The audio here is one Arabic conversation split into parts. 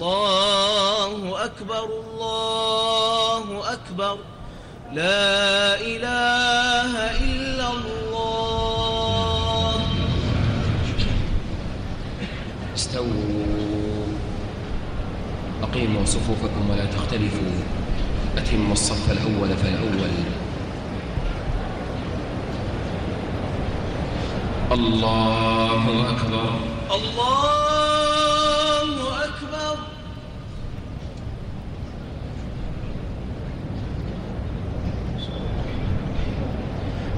الله أكبر الله أكبر. لا إله إلا الله. استووا. أقيموا صفوفكم ولا تختلفوا. أتموا الصف الأول فالأول. الله أكبر. الله أكبر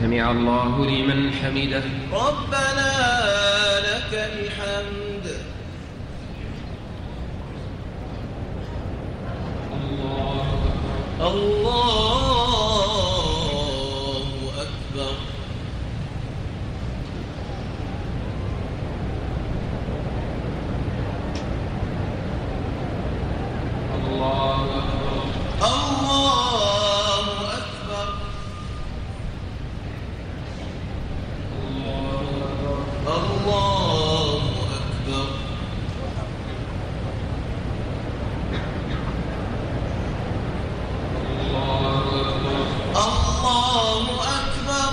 سمع الله لمن حمده. ربنا لك الحمد. الله أكبر الله أكبر الله أكبر الله أكبر الله أكبر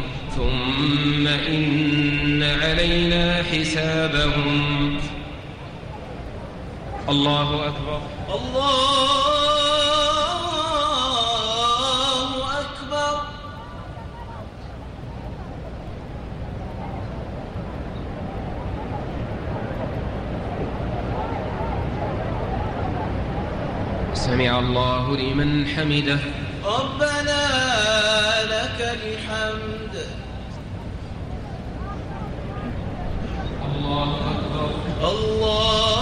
ثم إن علينا حسابهم. الله أكبر. الله أكبر. سمع الله لمن حمده. ربنا لك الحمد. الله أكبر. الله